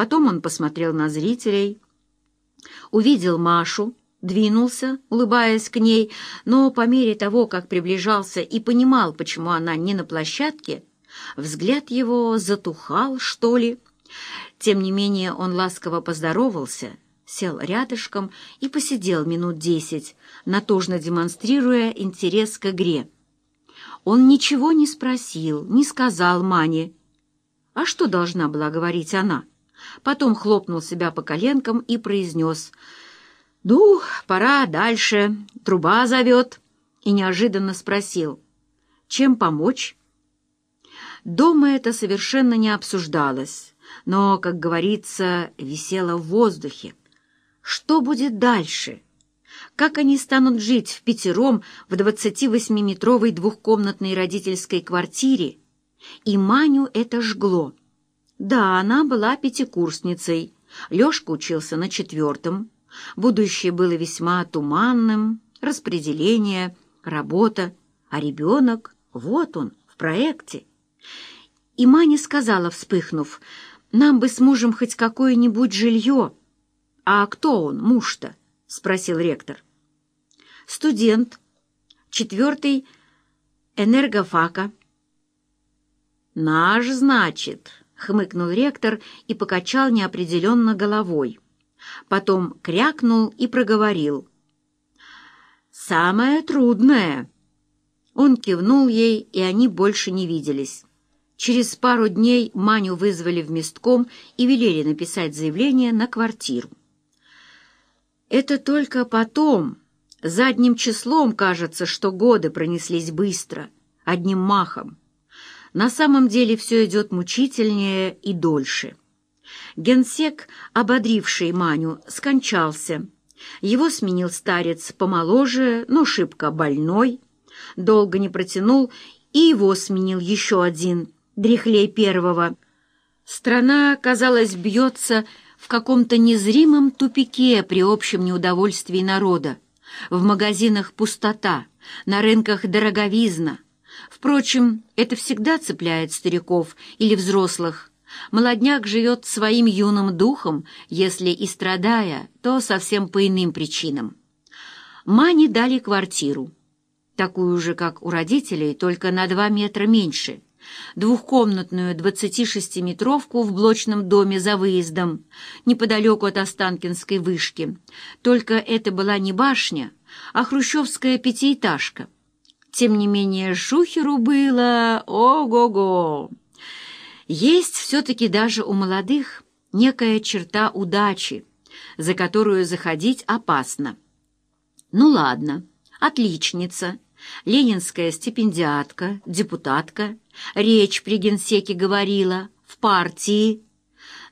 Потом он посмотрел на зрителей, увидел Машу, двинулся, улыбаясь к ней, но по мере того, как приближался и понимал, почему она не на площадке, взгляд его затухал, что ли. Тем не менее он ласково поздоровался, сел рядышком и посидел минут десять, натужно демонстрируя интерес к игре. Он ничего не спросил, не сказал Мане. А что должна была говорить она? Потом хлопнул себя по коленкам и произнес «Ну, пора дальше, труба зовет», и неожиданно спросил «Чем помочь?» Дома это совершенно не обсуждалось, но, как говорится, висело в воздухе. Что будет дальше? Как они станут жить в пятером в 28-метровой двухкомнатной родительской квартире? И Маню это жгло. Да, она была пятикурсницей. Лёшка учился на четвертом. Будущее было весьма туманным, распределение, работа, а ребенок, вот он, в проекте. И Маня сказала, вспыхнув, «Нам бы с мужем хоть какое-нибудь жилье». «А кто он, муж-то?» — спросил ректор. «Студент, четвертый энергофака». «Наш, значит», — хмыкнул ректор и покачал неопределенно головой. Потом крякнул и проговорил. «Самое трудное». Он кивнул ей, и они больше не виделись. Через пару дней Маню вызвали в местком и велели написать заявление на квартиру. Это только потом, задним числом кажется, что годы пронеслись быстро, одним махом. На самом деле все идет мучительнее и дольше. Генсек, ободривший Маню, скончался. Его сменил старец помоложе, но шибко больной. Долго не протянул, и его сменил еще один, дряхлей первого. Страна, казалось, бьется в каком-то незримом тупике при общем неудовольствии народа. В магазинах пустота, на рынках дороговизна. Впрочем, это всегда цепляет стариков или взрослых. Молодняк живет своим юным духом, если и страдая, то совсем по иным причинам. Мане дали квартиру, такую же, как у родителей, только на два метра меньше – двухкомнатную 26-метровку в блочном доме за выездом, неподалеку от Останкинской вышки. Только это была не башня, а хрущевская пятиэтажка. Тем не менее, Шухеру было ого-го. Есть все-таки даже у молодых некая черта удачи, за которую заходить опасно. Ну ладно, отличница — ленинская стипендиатка, депутатка, речь при генсеке говорила, в партии.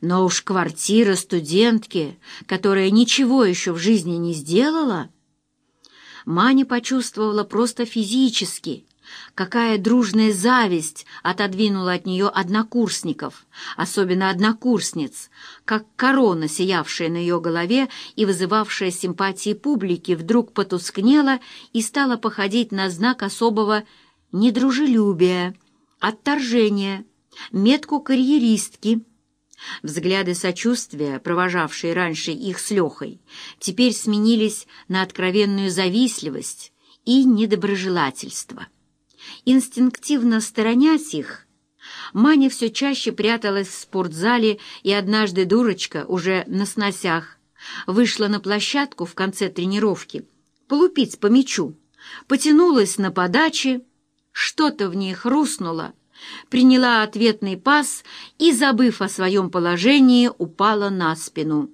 Но уж квартира студентки, которая ничего еще в жизни не сделала... Маня почувствовала просто физически, Какая дружная зависть отодвинула от нее однокурсников, особенно однокурсниц, как корона, сиявшая на ее голове и вызывавшая симпатии публики, вдруг потускнела и стала походить на знак особого недружелюбия, отторжения, метку карьеристки. Взгляды сочувствия, провожавшие раньше их с Лехой, теперь сменились на откровенную завистливость и недоброжелательство. Инстинктивно сторонясь их, Маня все чаще пряталась в спортзале, и однажды дурочка, уже на сносях, вышла на площадку в конце тренировки, полупить по мячу, потянулась на подаче, что-то в ней хрустнуло, приняла ответный пас и, забыв о своем положении, упала на спину.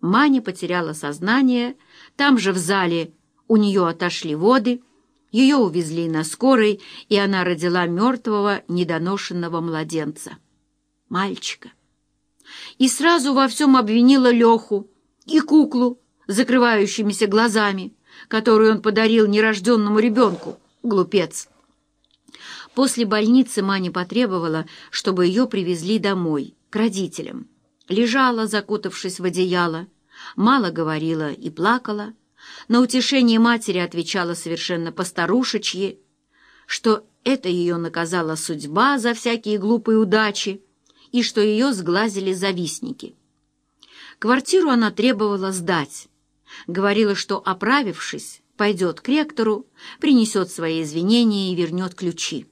Маня потеряла сознание, там же в зале у нее отошли воды — ее увезли на скорой, и она родила мертвого, недоношенного младенца. Мальчика. И сразу во всем обвинила Леху и куклу закрывающимися глазами, которую он подарил нерожденному ребенку. Глупец. После больницы Маня потребовала, чтобы ее привезли домой, к родителям. Лежала, закутавшись в одеяло, мало говорила и плакала, на утешение матери отвечала совершенно постарушечьи, что это ее наказала судьба за всякие глупые удачи и что ее сглазили завистники. Квартиру она требовала сдать. Говорила, что, оправившись, пойдет к ректору, принесет свои извинения и вернет ключи.